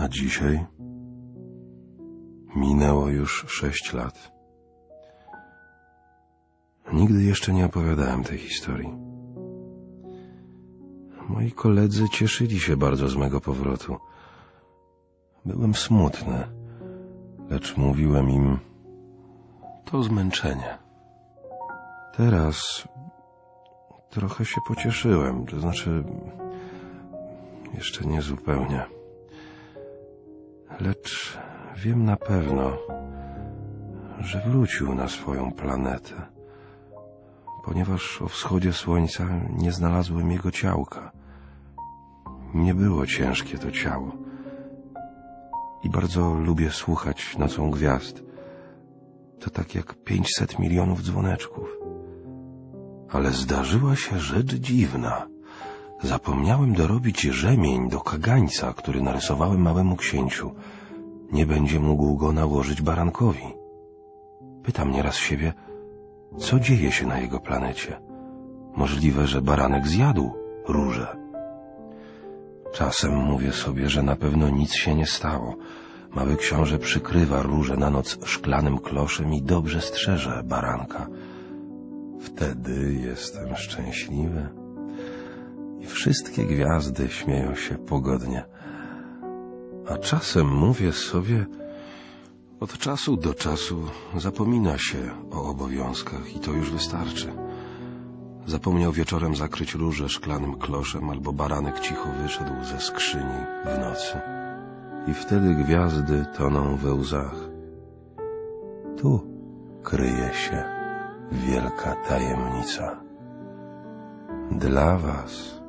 A dzisiaj minęło już sześć lat. Nigdy jeszcze nie opowiadałem tej historii. Moi koledzy cieszyli się bardzo z mego powrotu. Byłem smutny, lecz mówiłem im to zmęczenie. Teraz trochę się pocieszyłem, to znaczy jeszcze nie zupełnie. Lecz wiem na pewno, że wrócił na swoją planetę, ponieważ o wschodzie słońca nie znalazłem jego ciałka. Nie było ciężkie to ciało. I bardzo lubię słuchać nocą gwiazd. To tak jak pięćset milionów dzwoneczków. Ale zdarzyła się rzecz dziwna. Zapomniałem dorobić rzemień do kagańca, który narysowałem małemu księciu. Nie będzie mógł go nałożyć barankowi. Pytam nieraz siebie, co dzieje się na jego planecie. Możliwe, że baranek zjadł róże. Czasem mówię sobie, że na pewno nic się nie stało. Mały książę przykrywa róże na noc szklanym kloszem i dobrze strzeże baranka. Wtedy jestem szczęśliwy i wszystkie gwiazdy śmieją się pogodnie. A czasem mówię sobie, od czasu do czasu zapomina się o obowiązkach i to już wystarczy. Zapomniał wieczorem zakryć róże szklanym kloszem, albo baranek cicho wyszedł ze skrzyni w nocy. I wtedy gwiazdy toną we łzach. Tu kryje się wielka tajemnica. Dla was,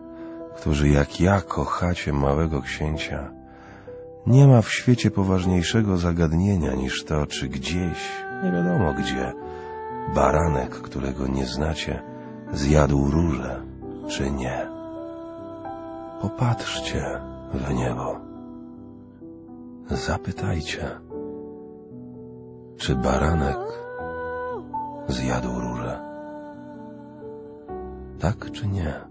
którzy jak ja kochacie małego księcia, nie ma w świecie poważniejszego zagadnienia niż to, czy gdzieś, nie wiadomo gdzie, baranek, którego nie znacie, zjadł róże, czy nie. Popatrzcie w niebo. Zapytajcie, czy baranek zjadł róże. Tak czy nie?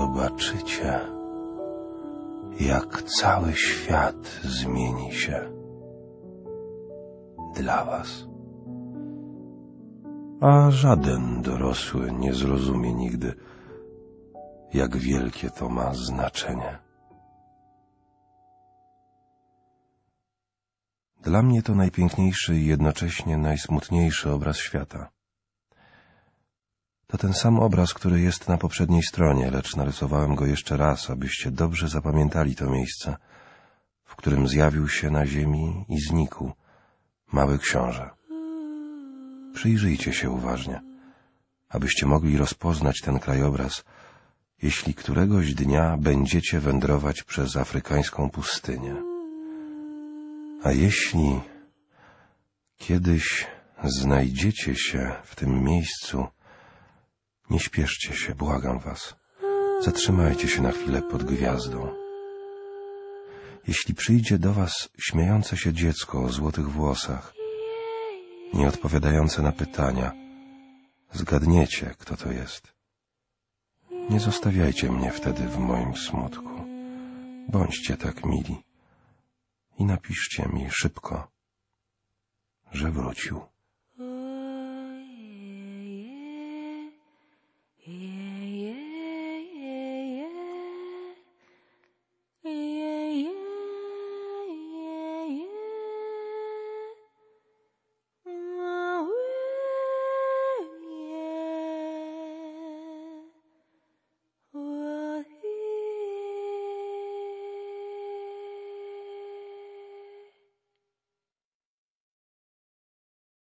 Zobaczycie, jak cały świat zmieni się dla was. A żaden dorosły nie zrozumie nigdy, jak wielkie to ma znaczenie. Dla mnie to najpiękniejszy i jednocześnie najsmutniejszy obraz świata. To ten sam obraz, który jest na poprzedniej stronie, lecz narysowałem go jeszcze raz, abyście dobrze zapamiętali to miejsce, w którym zjawił się na ziemi i znikł mały książę. Przyjrzyjcie się uważnie, abyście mogli rozpoznać ten krajobraz, jeśli któregoś dnia będziecie wędrować przez afrykańską pustynię. A jeśli kiedyś znajdziecie się w tym miejscu, nie śpieszcie się, błagam was. Zatrzymajcie się na chwilę pod gwiazdą. Jeśli przyjdzie do was śmiejące się dziecko o złotych włosach, nie odpowiadające na pytania, zgadniecie, kto to jest. Nie zostawiajcie mnie wtedy w moim smutku. Bądźcie tak mili i napiszcie mi szybko, że wrócił.